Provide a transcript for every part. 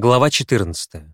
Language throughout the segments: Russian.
Глава 14.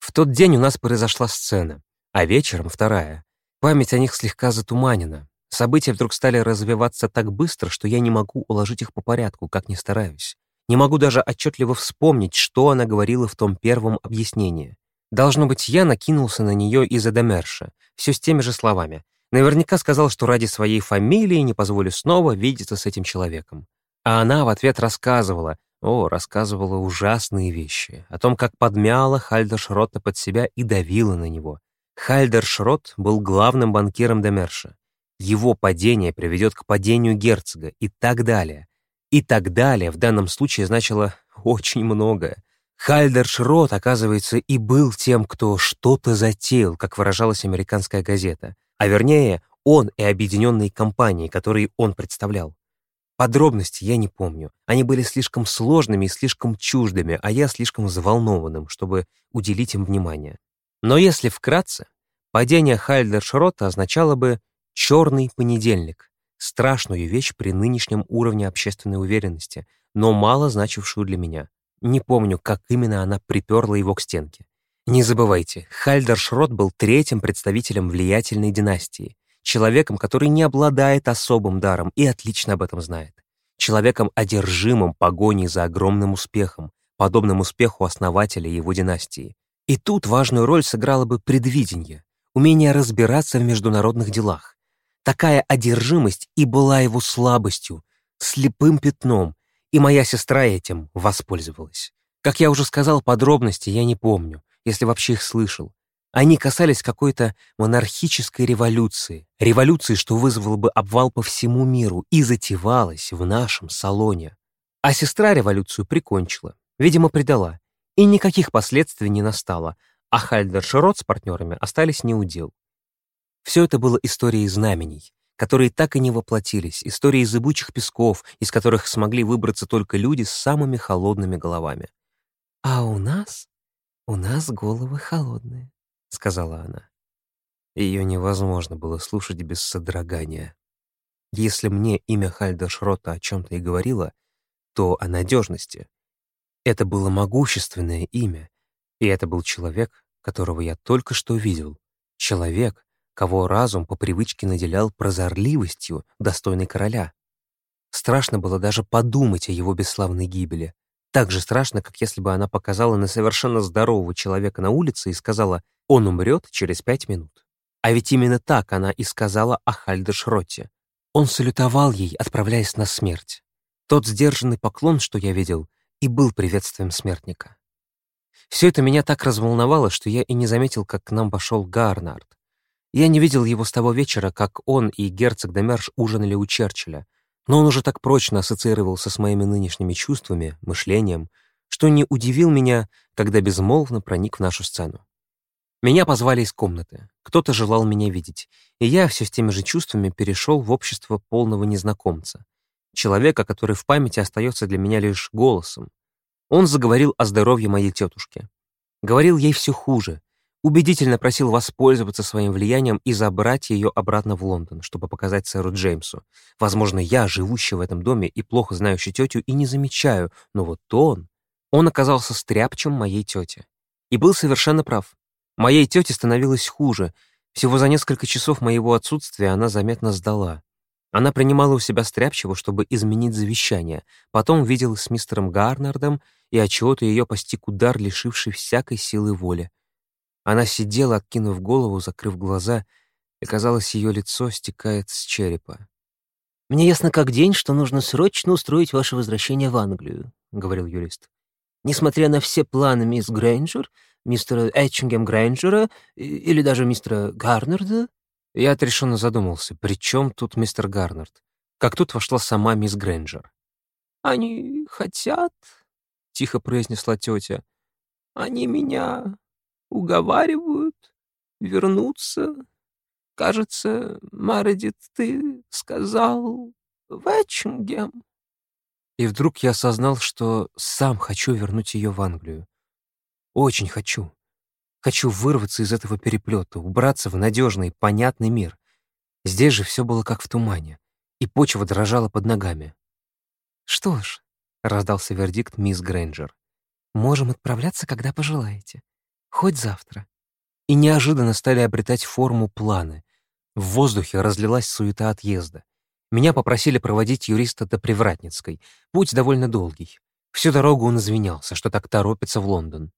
В тот день у нас произошла сцена, а вечером вторая. Память о них слегка затуманена. События вдруг стали развиваться так быстро, что я не могу уложить их по порядку, как ни стараюсь. Не могу даже отчетливо вспомнить, что она говорила в том первом объяснении. Должно быть, я накинулся на нее из-за Демерша, все с теми же словами. Наверняка сказал, что ради своей фамилии не позволю снова видеться с этим человеком. А она в ответ рассказывала, о, рассказывала ужасные вещи, о том, как подмяла Хальдершротта под себя и давила на него. Хальдершрот был главным банкиром Демерша. Его падение приведет к падению герцога и так далее. И так далее в данном случае значило очень многое. Хальдершрот, оказывается, и был тем, кто что-то затеял, как выражалась американская газета. А вернее, он и объединенные компании, которые он представлял. Подробности я не помню. Они были слишком сложными и слишком чуждыми, а я слишком взволнованным, чтобы уделить им внимание. Но если вкратце, падение Хальдершрота означало бы «черный понедельник», страшную вещь при нынешнем уровне общественной уверенности, но мало значившую для меня. Не помню, как именно она приперла его к стенке. Не забывайте, Хальдершрот был третьим представителем влиятельной династии, человеком, который не обладает особым даром и отлично об этом знает. Человеком, одержимым погоней за огромным успехом, подобным успеху основателя его династии. И тут важную роль сыграло бы предвидение, умение разбираться в международных делах. Такая одержимость и была его слабостью, слепым пятном, и моя сестра этим воспользовалась. Как я уже сказал, подробности я не помню, если вообще их слышал. Они касались какой-то монархической революции, революции, что вызвало бы обвал по всему миру и затевалась в нашем салоне. А сестра революцию прикончила, видимо, предала, и никаких последствий не настало, а Хальдер Широт с партнерами остались неудел. Все это было историей знамений, которые так и не воплотились, историей зыбучих песков, из которых смогли выбраться только люди с самыми холодными головами. «А у нас? У нас головы холодные», — сказала она. Ее невозможно было слушать без содрогания. Если мне имя Хальда Шрота о чем-то и говорило, то о надежности. Это было могущественное имя, и это был человек, которого я только что видел. Человек, кого разум по привычке наделял прозорливостью, достойной короля. Страшно было даже подумать о его бесславной гибели. Так же страшно, как если бы она показала на совершенно здорового человека на улице и сказала «он умрет через пять минут». А ведь именно так она и сказала о Хальдершротте. Он салютовал ей, отправляясь на смерть. Тот сдержанный поклон, что я видел, и был приветствием смертника. Все это меня так разволновало, что я и не заметил, как к нам пошел Гарнард. Я не видел его с того вечера, как он и герцог Демерш ужинали у Черчилля, но он уже так прочно ассоциировался с моими нынешними чувствами, мышлением, что не удивил меня, когда безмолвно проник в нашу сцену. Меня позвали из комнаты, кто-то желал меня видеть, и я все с теми же чувствами перешел в общество полного незнакомца, человека, который в памяти остается для меня лишь голосом. Он заговорил о здоровье моей тетушки. Говорил ей все хуже, убедительно просил воспользоваться своим влиянием и забрать ее обратно в Лондон, чтобы показать сэру Джеймсу. Возможно, я, живущий в этом доме и плохо знающий тетю, и не замечаю, но вот он... Он оказался стряпчем моей тети. И был совершенно прав. Моей тете становилось хуже. Всего за несколько часов моего отсутствия она заметно сдала. Она принимала у себя стряпчего, чтобы изменить завещание, потом виделась с мистером Гарнардом, и отчего-то ее постиг удар, лишивший всякой силы воли. Она сидела, откинув голову, закрыв глаза, и, казалось, ее лицо стекает с черепа. «Мне ясно как день, что нужно срочно устроить ваше возвращение в Англию», — говорил юрист. «Несмотря на все планы мисс Грейнджер, мистера Этчингем Грейнджера или даже мистера Гарнарда...» Я отрешенно задумался, при чем тут мистер Гарнард? Как тут вошла сама мисс Грейнджер? «Они хотят...» — тихо произнесла тетя. «Они меня уговаривают вернуться. Кажется, Маредит, ты сказал Вэтчингем. И вдруг я осознал, что сам хочу вернуть ее в Англию. Очень хочу. Хочу вырваться из этого переплета, убраться в надежный, понятный мир. Здесь же все было как в тумане, и почва дрожала под ногами. «Что ж», — раздался вердикт мисс Грейнджер, Можем отправляться, когда пожелаете. Хоть завтра. И неожиданно стали обретать форму планы. В воздухе разлилась суета отъезда. Меня попросили проводить юриста до Привратницкой. Путь довольно долгий. Всю дорогу он извинялся, что так торопится в Лондон.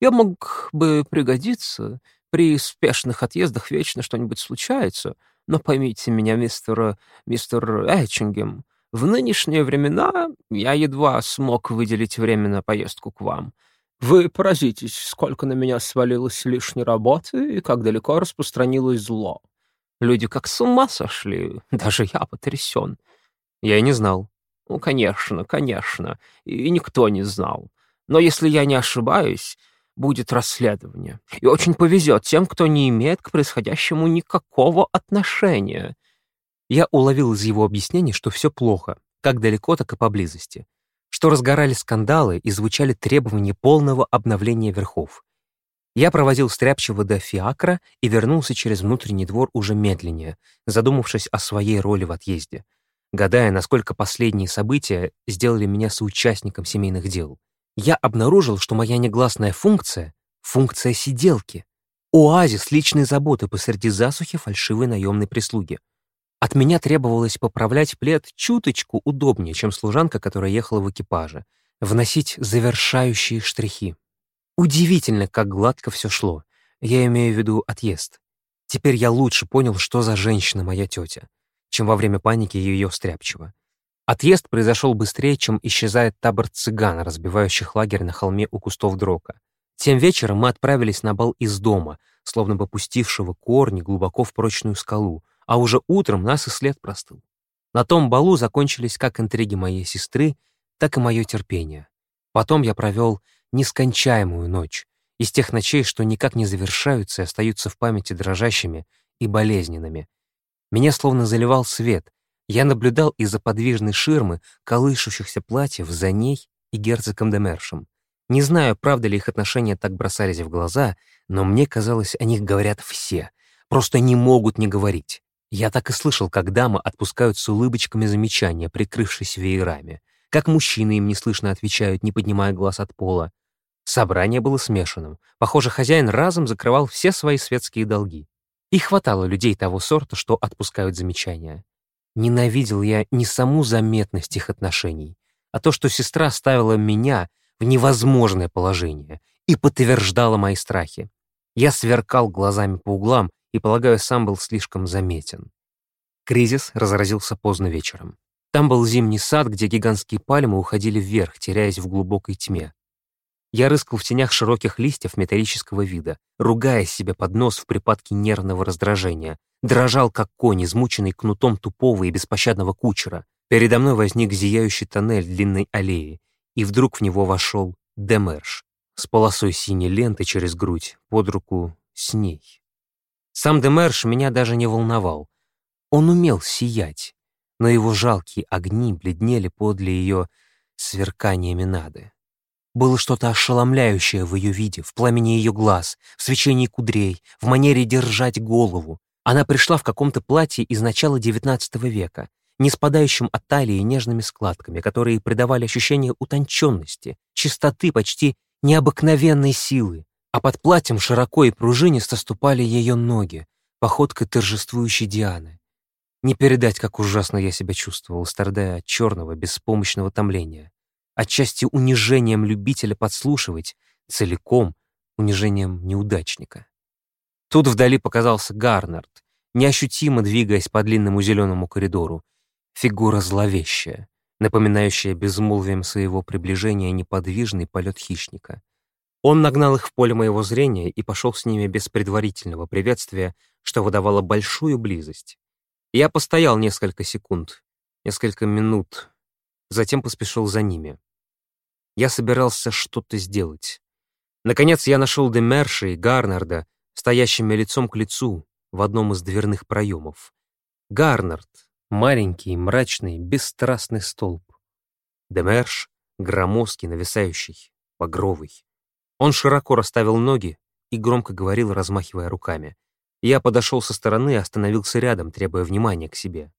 «Я мог бы пригодиться. При спешных отъездах вечно что-нибудь случается. Но поймите меня, мистер... мистер Эчингем, в нынешние времена я едва смог выделить время на поездку к вам. Вы поразитесь, сколько на меня свалилось лишней работы и как далеко распространилось зло. Люди как с ума сошли, даже я потрясен. Я и не знал. Ну, конечно, конечно, и никто не знал. Но если я не ошибаюсь, будет расследование. И очень повезет тем, кто не имеет к происходящему никакого отношения. Я уловил из его объяснений, что все плохо, как далеко, так и поблизости, что разгорались скандалы и звучали требования полного обновления верхов. Я проводил Стряпчего до Фиакра и вернулся через внутренний двор уже медленнее, задумавшись о своей роли в отъезде, гадая, насколько последние события сделали меня соучастником семейных дел. Я обнаружил, что моя негласная функция — функция сиделки, оазис личной заботы посреди засухи фальшивой наемной прислуги — от меня требовалось поправлять плед чуточку удобнее, чем служанка, которая ехала в экипаже, вносить завершающие штрихи. Удивительно, как гладко все шло. Я имею в виду отъезд. Теперь я лучше понял, что за женщина моя тетя, чем во время паники ее стряпчего. Отъезд произошел быстрее, чем исчезает табор цыган, разбивающих лагерь на холме у кустов дрока. Тем вечером мы отправились на бал из дома, словно бы пустившего корни глубоко в прочную скалу, а уже утром нас и след простыл. На том балу закончились как интриги моей сестры, так и мое терпение. Потом я провел нескончаемую ночь, из тех ночей, что никак не завершаются и остаются в памяти дрожащими и болезненными. Меня словно заливал свет. Я наблюдал из-за подвижной ширмы колышущихся платьев за ней и герцогом Демершем. Не знаю, правда ли их отношения так бросались в глаза, но мне казалось, о них говорят все, просто не могут не говорить. Я так и слышал, как дамы отпускают с улыбочками замечания, прикрывшись веерами, как мужчины им неслышно отвечают, не поднимая глаз от пола. Собрание было смешанным. Похоже, хозяин разом закрывал все свои светские долги. И хватало людей того сорта, что отпускают замечания. Ненавидел я не саму заметность их отношений, а то, что сестра ставила меня в невозможное положение и подтверждала мои страхи. Я сверкал глазами по углам и, полагаю, сам был слишком заметен. Кризис разразился поздно вечером. Там был зимний сад, где гигантские пальмы уходили вверх, теряясь в глубокой тьме. Я рыскал в тенях широких листьев металлического вида, ругая себе под нос в припадке нервного раздражения, дрожал, как конь, измученный кнутом тупого и беспощадного кучера. Передо мной возник зияющий тоннель длинной аллеи, и вдруг в него вошел Демерш с полосой синей ленты через грудь, под руку с ней. Сам Демерш меня даже не волновал. Он умел сиять, но его жалкие огни бледнели подле ее сверкания Минады. Было что-то ошеломляющее в ее виде, в пламени ее глаз, в свечении кудрей, в манере держать голову. Она пришла в каком-то платье из начала XIX века, не спадающим от талии нежными складками, которые придавали ощущение утонченности, чистоты, почти необыкновенной силы а под платьем широко и пружинисто ступали ее ноги, походкой торжествующей Дианы. Не передать, как ужасно я себя чувствовал, страдая от черного, беспомощного томления, отчасти унижением любителя подслушивать, целиком унижением неудачника. Тут вдали показался Гарнард, неощутимо двигаясь по длинному зеленому коридору, фигура зловещая, напоминающая безмолвием своего приближения неподвижный полет хищника — он нагнал их в поле моего зрения и пошел с ними без предварительного приветствия, что выдавало большую близость. Я постоял несколько секунд, несколько минут, затем поспешил за ними. Я собирался что-то сделать. Наконец я нашел Демерша и Гарнарда, стоящими лицом к лицу в одном из дверных проемов. Гарнард — маленький, мрачный, бесстрастный столб. Демерш — громоздкий, нависающий, багровый. Он широко расставил ноги и громко говорил, размахивая руками. Я подошел со стороны и остановился рядом, требуя внимания к себе.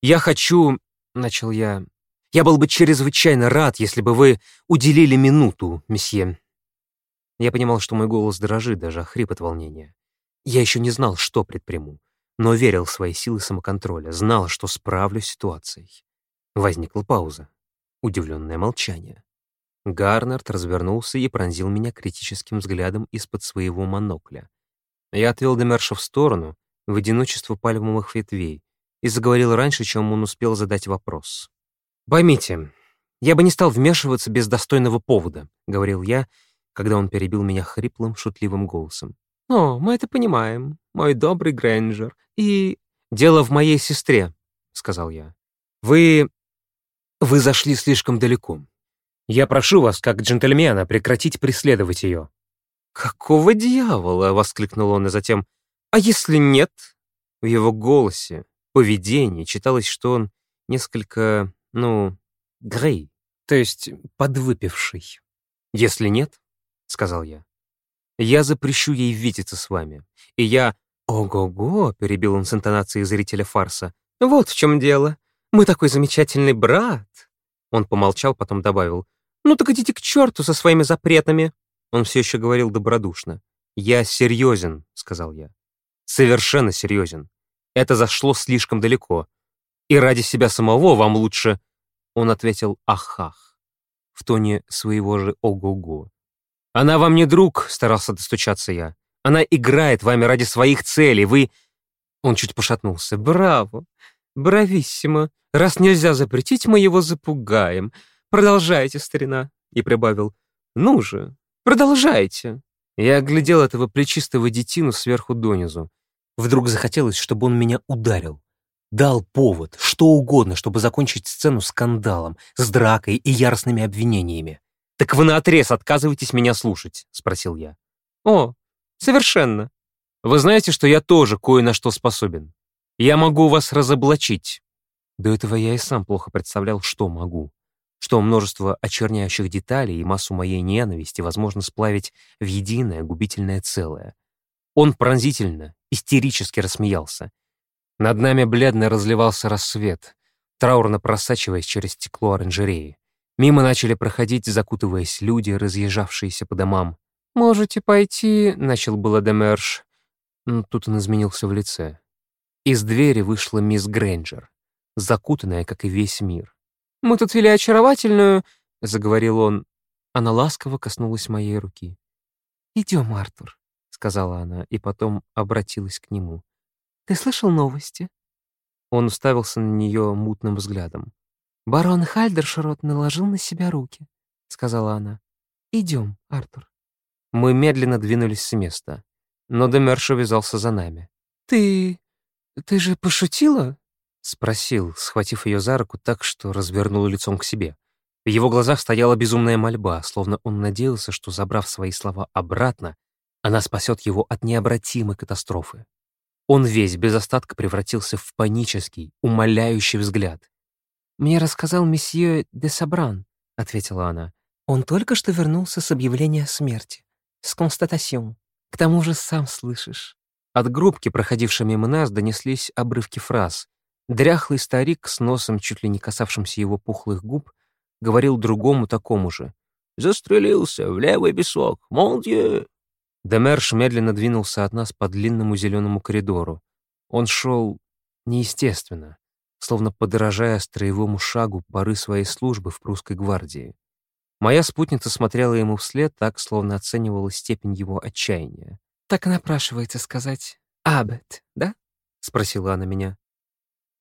«Я хочу...» — начал я. Я был бы чрезвычайно рад, если бы вы уделили минуту, месье». Я понимал, что мой голос дрожит, даже охрип от волнения. Я еще не знал, что предприму, но верил в свои силы самоконтроля, знал, что справлюсь с ситуацией. Возникла пауза. Удивленное молчание. Гарнард развернулся и пронзил меня критическим взглядом из-под своего монокля. Я отвел Демерша в сторону, в одиночество пальмовых ветвей, и заговорил раньше, чем он успел задать вопрос. «Поймите, я бы не стал вмешиваться без достойного повода», — говорил я, когда он перебил меня хриплым, шутливым голосом. «О, мы это понимаем, мой добрый Грэнджер, и...» «Дело в моей сестре», — сказал я. «Вы... вы зашли слишком далеко. Я прошу вас, как джентльмена, прекратить преследовать ее». «Какого дьявола?» — воскликнул он, и затем... «А если нет?» В его голосе, поведении читалось, что он несколько, ну, грей, то есть подвыпивший. «Если нет, — сказал я, — я запрещу ей видеться с вами, и я...» «Ого-го!» — перебил он с интонацией зрителя фарса. «Вот в чем дело. Мы такой замечательный брат!» Он помолчал, потом добавил. «Ну так идите к черту со своими запретами!» Он все еще говорил добродушно. «Я серьезен», — сказал я. «Совершенно серьезен. Это зашло слишком далеко. И ради себя самого вам лучше...» Он ответил «Ахах» в тоне своего же «Ого-го». «Она вам не друг», — старался достучаться я. «Она играет вами ради своих целей. Вы...» Он чуть пошатнулся. «Браво! Брависсимо! Раз нельзя запретить, мы его запугаем. Продолжайте, старина!» И прибавил. «Ну же, продолжайте!» Я оглядел этого плечистого детину сверху донизу. Вдруг захотелось, чтобы он меня ударил. Дал повод, что угодно, чтобы закончить сцену скандалом, с дракой и яростными обвинениями. «Так вы наотрез отказываетесь меня слушать?» — спросил я. «О, совершенно. Вы знаете, что я тоже кое на что способен. Я могу вас разоблачить». До этого я и сам плохо представлял, что могу. Что множество очерняющих деталей и массу моей ненависти возможно сплавить в единое губительное целое. Он пронзительно, истерически рассмеялся. Над нами бледно разливался рассвет, траурно просачиваясь через стекло оранжереи. Мимо начали проходить, закутываясь люди, разъезжавшиеся по домам. «Можете пойти», — начал было Демерш. Но тут он изменился в лице. Из двери вышла мисс Грэнджер, закутанная, как и весь мир. «Мы тут вели очаровательную», — заговорил он. Она ласково коснулась моей руки. «Идем, Артур», — сказала она, и потом обратилась к нему. «Ты слышал новости?» Он уставился на нее мутным взглядом. «Барон Хальдершрот наложил на себя руки», — сказала она. «Идем, Артур». Мы медленно двинулись с места, но Демерш увязался за нами. «Ты... ты же пошутила?» — спросил, схватив ее за руку так, что развернул лицом к себе. В его глазах стояла безумная мольба, словно он надеялся, что, забрав свои слова обратно, она спасет его от необратимой катастрофы. Он весь без остатка превратился в панический, умоляющий взгляд. «Мне рассказал месье де Сабран», — ответила она. «Он только что вернулся с объявления смерти. С констатацией. К тому же сам слышишь». От группки, проходившей мимо нас, донеслись обрывки фраз. Дряхлый старик с носом, чуть ли не касавшимся его пухлых губ, говорил другому такому же. «Застрелился в левый висок! Молдье!» Демерш медленно двинулся от нас по длинному зеленому коридору. Он шел неестественно словно подражая строевому шагу поры своей службы в прусской гвардии. Моя спутница смотрела ему вслед так, словно оценивала степень его отчаяния. «Так напрашивается сказать «Абет», да?» — спросила она меня.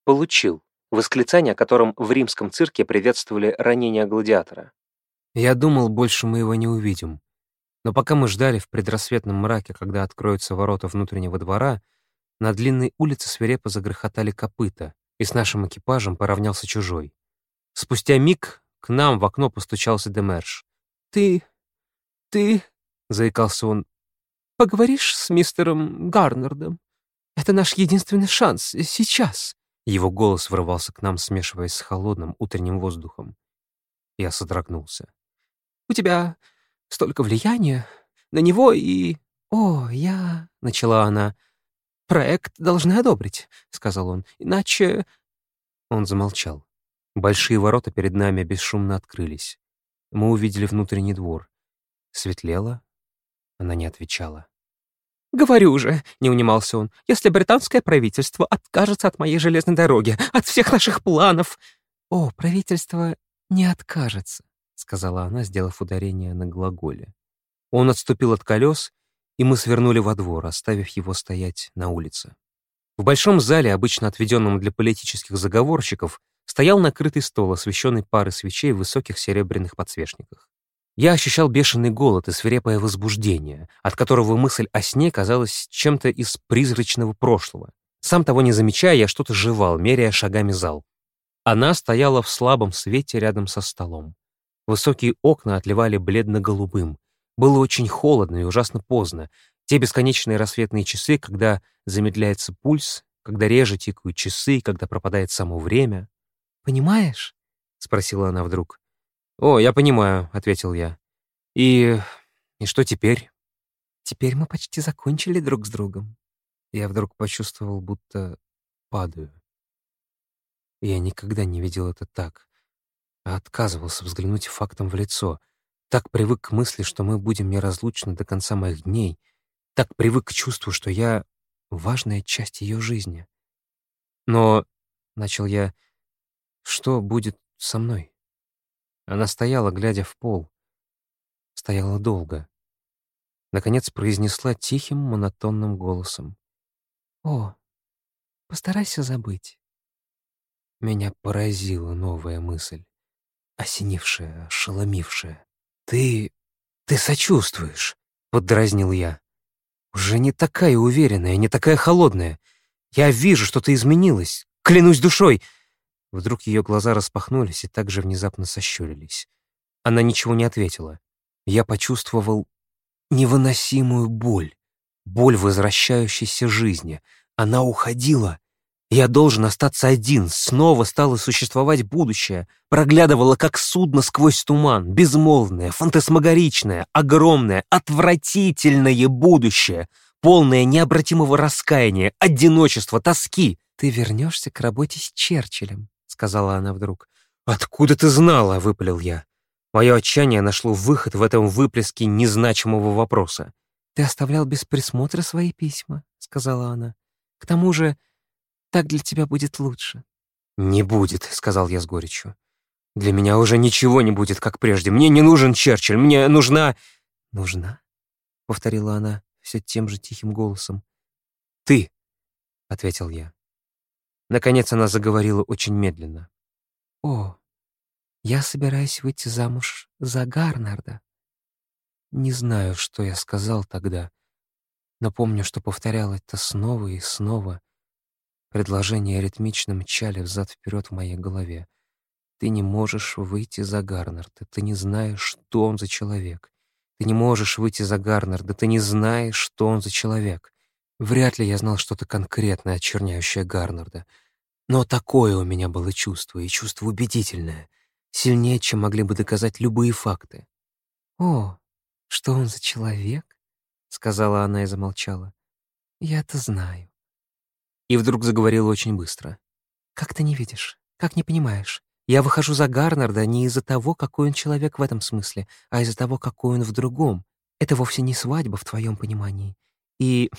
«Получил», восклицание, которым в римском цирке приветствовали ранение гладиатора. Я думал, больше мы его не увидим. Но пока мы ждали в предрассветном мраке, когда откроются ворота внутреннего двора, на длинной улице свирепо загрохотали копыта, и с нашим экипажем поравнялся чужой. Спустя миг к нам в окно постучался Демерш. «Ты... ты...» — заикался он. «Поговоришь с мистером Гарнардом? Это наш единственный шанс. Сейчас!» Его голос вырывался к нам, смешиваясь с холодным утренним воздухом. Я содрогнулся. «У тебя столько влияния на него и...» «О, я...» — начала она. «Проект должны одобрить», — сказал он. «Иначе...» Он замолчал. Большие ворота перед нами бесшумно открылись. Мы увидели внутренний двор. Светлело. Она не отвечала. «Говорю же», — не унимался он, «если британское правительство откажется от моей железной дороги, от всех наших планов...» «О, правительство не откажется», — сказала она, сделав ударение на глаголе. Он отступил от колес, и мы свернули во двор, оставив его стоять на улице. В большом зале, обычно отведенном для политических заговорщиков, стоял накрытый стол, освещенный парой свечей в высоких серебряных подсвечниках. Я ощущал бешеный голод и свирепое возбуждение, от которого мысль о сне казалась чем-то из призрачного прошлого. Сам того не замечая, я что-то жевал, меряя шагами зал. Она стояла в слабом свете рядом со столом. Высокие окна отливали бледно-голубым. Было очень холодно и ужасно поздно. Те бесконечные рассветные часы, когда замедляется пульс, когда реже тикают часы, когда пропадает само время. «Понимаешь?» — спросила она вдруг. «О, я понимаю», — ответил я. «И... и что теперь?» «Теперь мы почти закончили друг с другом». Я вдруг почувствовал, будто падаю. Я никогда не видел это так, а отказывался взглянуть фактом в лицо. Так привык к мысли, что мы будем неразлучны до конца моих дней. Так привык к чувству, что я — важная часть ее жизни. Но, — начал я, — что будет со мной? Она стояла, глядя в пол. Стояла долго. Наконец произнесла тихим, монотонным голосом. «О, постарайся забыть». Меня поразила новая мысль, осенившая, ошеломившая. «Ты... ты сочувствуешь», — поддразнил я. «Уже не такая уверенная, не такая холодная. Я вижу, что ты изменилась. Клянусь душой!» Вдруг ее глаза распахнулись и также внезапно сощурились. Она ничего не ответила. Я почувствовал невыносимую боль, боль возвращающейся жизни. Она уходила. Я должен остаться один. Снова стало существовать будущее. Проглядывало, как судно сквозь туман. Безмолвное, фантасмагоричное, огромное, отвратительное будущее, полное необратимого раскаяния, одиночества, тоски. Ты вернешься к работе с Черчиллем, сказала она вдруг. «Откуда ты знала?» — выпалил я. Мое отчаяние нашло выход в этом выплеске незначимого вопроса. «Ты оставлял без присмотра свои письма», — сказала она. «К тому же так для тебя будет лучше». «Не будет», — сказал я с горечью. «Для меня уже ничего не будет, как прежде. Мне не нужен Черчилль, мне нужна...» «Нужна?» — повторила она все тем же тихим голосом. «Ты», — ответил я. Наконец она заговорила очень медленно. «О, я собираюсь выйти замуж за Гарнарда». Не знаю, что я сказал тогда, но помню, что повторял это снова и снова. Предложения ритмично мчали взад-вперед в моей голове. Ты не можешь выйти за Гарнарда, ты не знаешь, что он за человек. Ты не можешь выйти за Гарнарда, ты не знаешь, что он за человек. Вряд ли я знал что-то конкретное, очерняющее Гарнарда — но такое у меня было чувство, и чувство убедительное, сильнее, чем могли бы доказать любые факты. «О, что он за человек?» — сказала она и замолчала. «Я-то знаю». И вдруг заговорила очень быстро. «Как ты не видишь? Как не понимаешь? Я выхожу за Гарнарда не из-за того, какой он человек в этом смысле, а из-за того, какой он в другом. Это вовсе не свадьба в твоем понимании. И,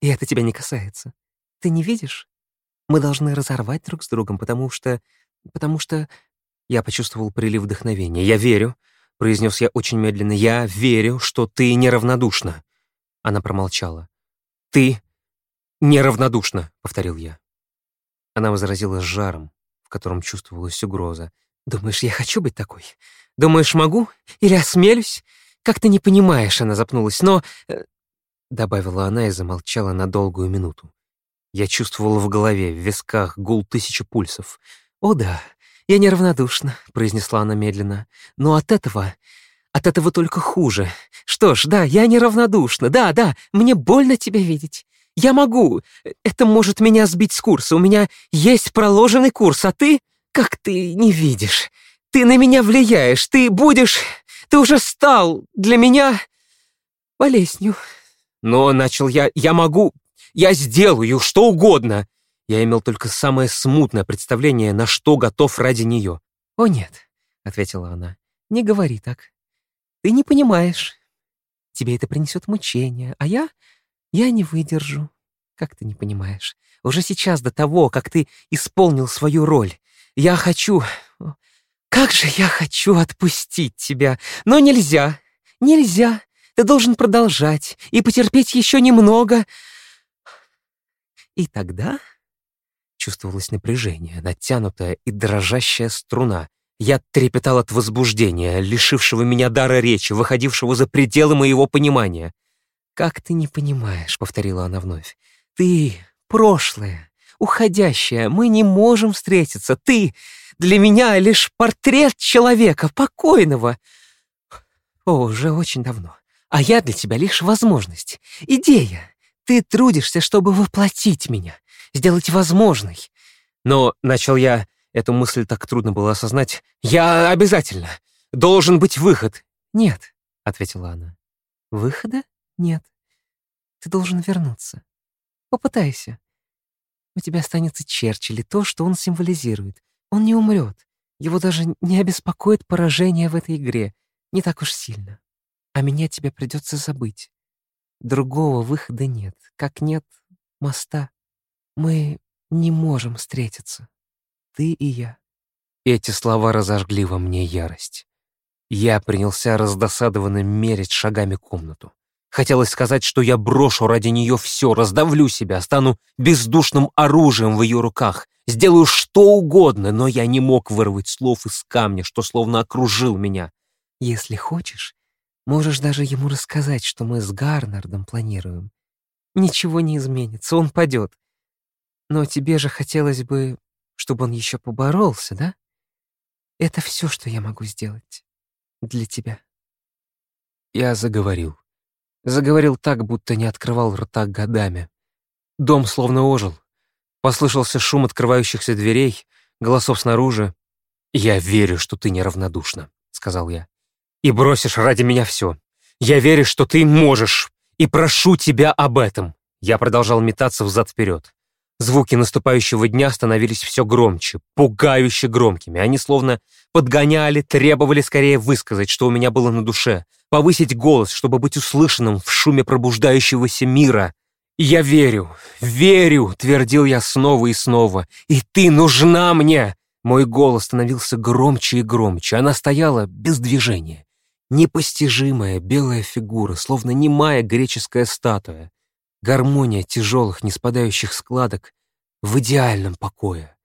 и это тебя не касается. Ты не видишь? Мы должны разорвать друг с другом, потому что... потому что...» Я почувствовал прилив вдохновения. «Я верю», — произнес я очень медленно, «я верю, что ты неравнодушна». Она промолчала. «Ты неравнодушна», — повторил я. Она возразила с жаром, в котором чувствовалась угроза. «Думаешь, я хочу быть такой? Думаешь, могу? Или осмелюсь? Как ты не понимаешь?» — она запнулась. «Но...» э, — добавила она и замолчала на долгую минуту. Я чувствовала в голове, в висках гул тысячи пульсов. «О да, я неравнодушна», — произнесла она медленно. «Но от этого... от этого только хуже. Что ж, да, я неравнодушна, да, да, мне больно тебя видеть. Я могу. Это может меня сбить с курса. У меня есть проложенный курс, а ты... Как ты не видишь? Ты на меня влияешь, ты будешь... Ты уже стал для меня болезнью». Но начал я... Я могу... Я сделаю что угодно!» Я имел только самое смутное представление, на что готов ради нее. «О нет», — ответила она, — «не говори так. Ты не понимаешь. Тебе это принесет мучение, а я... я не выдержу. Как ты не понимаешь? Уже сейчас, до того, как ты исполнил свою роль, я хочу... Как же я хочу отпустить тебя! Но нельзя! Нельзя! Ты должен продолжать и потерпеть еще немного. И тогда чувствовалось напряжение, натянутая и дрожащая струна. Я трепетал от возбуждения, лишившего меня дара речи, выходившего за пределы моего понимания. «Как ты не понимаешь», — повторила она вновь. «Ты — прошлое, уходящее, мы не можем встретиться. Ты для меня лишь портрет человека, покойного. О, уже очень давно. А я для тебя лишь возможность, идея. Ты трудишься, чтобы воплотить меня, сделать возможной. Но, начал я, эту мысль так трудно было осознать, я обязательно. Должен быть выход. Нет, ответила она. Выхода нет. Ты должен вернуться. Попытайся. У тебя останется Черчилль и то, что он символизирует. Он не умрет. Его даже не обеспокоит поражение в этой игре. Не так уж сильно. А меня тебе придется забыть. Другого выхода нет, как нет моста. Мы не можем встретиться. Ты и я. Эти слова разожгли во мне ярость. Я принялся раздосадованно мерить шагами комнату. Хотелось сказать, что я брошу ради нее все, раздавлю себя, стану бездушным оружием в ее руках, сделаю что угодно, но я не мог вырвать слов из камня, что словно окружил меня. Если хочешь, можешь даже ему рассказать, что мы с Гарнардом планируем. Ничего не изменится, он падет. Но тебе же хотелось бы, чтобы он еще поборолся, да? Это все, что я могу сделать для тебя. Я заговорил. Заговорил так, будто не открывал рта годами. Дом словно ожил. Послышался шум открывающихся дверей, голосов снаружи. «Я верю, что ты неравнодушна», — сказал я. «И бросишь ради меня все. Я верю, что ты можешь, и прошу тебя об этом». Я продолжал метаться взад-вперед. Звуки наступающего дня становились все громче, пугающе громкими. Они словно подгоняли, требовали скорее высказать, что у меня было на душе, повысить голос, чтобы быть услышанным в шуме пробуждающегося мира. «Я верю, верю», — твердил я снова и снова, — «и ты нужна мне!» Мой голос становился громче и громче, она стояла без движения. Непостижимая белая фигура, словно немая греческая статуя. Гармония тяжелых, неспадающих складок в идеальном покое.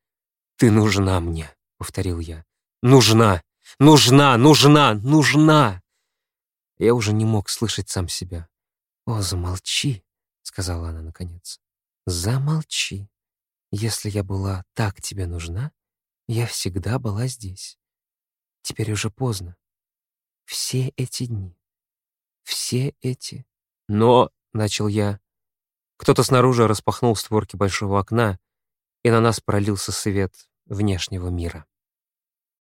«Ты нужна мне», — повторил я. «Нужна! Нужна! Нужна! Нужна!» Я уже не мог слышать сам себя. «О, замолчи», — сказала она наконец. «Замолчи. Если я была так тебе нужна, я всегда была здесь. Теперь уже поздно. Все эти дни. Все эти... Но, — начал я, кто-то снаружи распахнул створки большого окна, и на нас пролился свет внешнего мира.